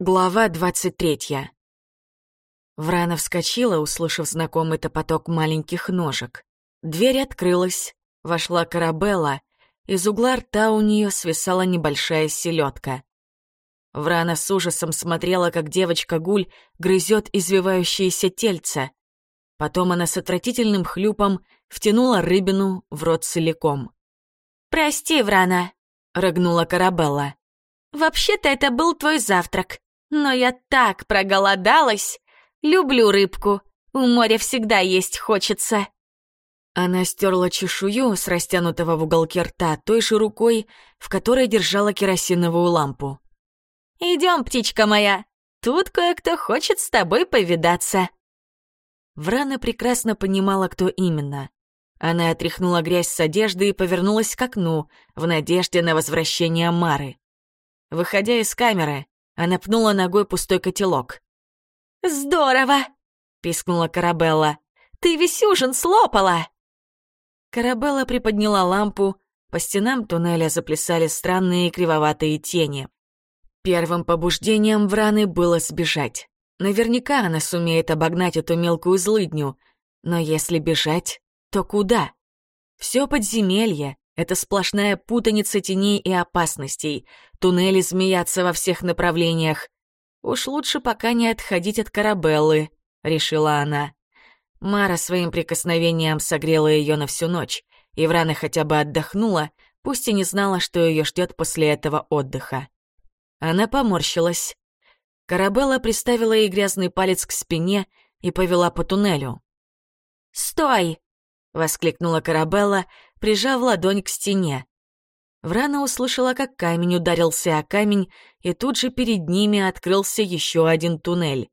Глава двадцать третья. Врана вскочила, услышав знакомый топоток маленьких ножек. Дверь открылась, вошла Карабелла, из угла рта у нее свисала небольшая селедка. Врана с ужасом смотрела, как девочка-гуль грызет извивающееся тельце. Потом она с отвратительным хлюпом втянула рыбину в рот целиком. «Прости, Врана», — рыгнула Карабелла. «Вообще-то это был твой завтрак. Но я так проголодалась. Люблю рыбку. У моря всегда есть хочется. Она стерла чешую с растянутого в уголке рта той же рукой, в которой держала керосиновую лампу. «Идем, птичка моя, тут кое-кто хочет с тобой повидаться». Врана прекрасно понимала, кто именно. Она отряхнула грязь с одежды и повернулась к окну, в надежде на возвращение Мары. Выходя из камеры, она пнула ногой пустой котелок. «Здорово!» — пискнула Карабелла. «Ты весь ужин слопала!» Карабелла приподняла лампу, по стенам туннеля заплясали странные кривоватые тени. Первым побуждением Враны было сбежать. Наверняка она сумеет обогнать эту мелкую злыдню, но если бежать, то куда? Все подземелье, это сплошная путаница теней и опасностей. Туннели змеятся во всех направлениях. Уж лучше пока не отходить от Карабеллы, решила она. Мара своим прикосновением согрела ее на всю ночь, и Врана хотя бы отдохнула, пусть и не знала, что ее ждет после этого отдыха. Она поморщилась. Карабелла приставила ей грязный палец к спине и повела по туннелю. «Стой!» — воскликнула Карабелла, прижав ладонь к стене. Врана услышала, как камень ударился о камень, и тут же перед ними открылся еще один туннель.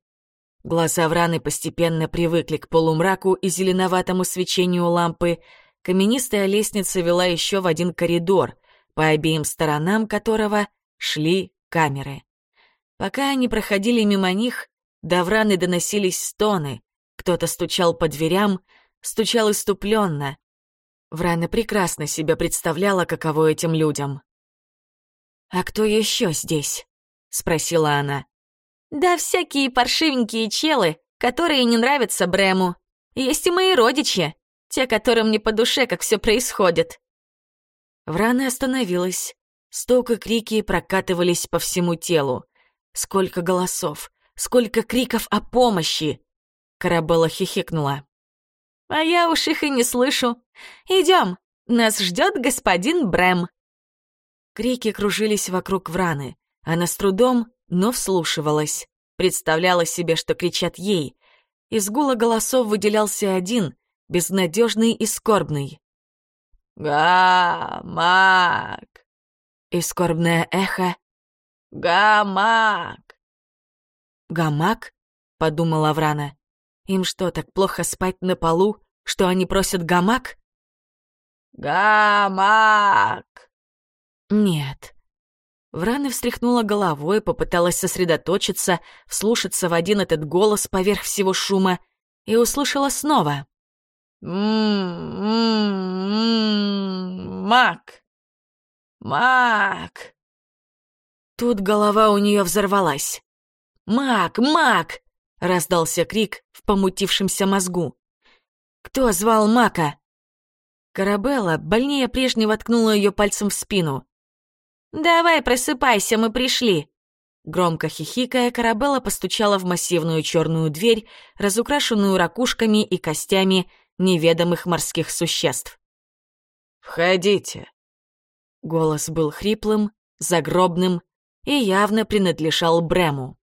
Глаза Враны постепенно привыкли к полумраку и зеленоватому свечению лампы. Каменистая лестница вела еще в один коридор, по обеим сторонам которого шли камеры. Пока они проходили мимо них, до Враны доносились стоны. Кто-то стучал по дверям, стучал иступленно, Врана прекрасно себе представляла, каково этим людям. «А кто еще здесь?» — спросила она. «Да всякие паршивенькие челы, которые не нравятся Брему. Есть и мои родичи, те, которым не по душе, как все происходит». Врана остановилась. И крики прокатывались по всему телу. Сколько голосов, сколько криков о помощи! Карабелла хихикнула. А я уж их и не слышу. Идем, нас ждет господин Брэм. Крики кружились вокруг Враны. Она с трудом, но вслушивалась. Представляла себе, что кричат ей. Из гула голосов выделялся один, безнадежный и скорбный. «Гамак!» И скорбное эхо. «Гамак!» «Гамак?» — подумала Врана. Им что, так плохо спать на полу, что они просят гамак? Гамак! Нет. Врана встряхнула головой, попыталась сосредоточиться, вслушаться в один этот голос поверх всего шума и услышала снова. «М-м-м-мак! Мак!» Тут голова у нее взорвалась. «Мак! Мак!» — раздался крик, в помутившемся мозгу. «Кто звал Мака?» Карабелла больнее прежнего ткнула ее пальцем в спину. «Давай, просыпайся, мы пришли!» Громко хихикая, Карабелла постучала в массивную черную дверь, разукрашенную ракушками и костями неведомых морских существ. «Входите!» Голос был хриплым, загробным и явно принадлежал Брему.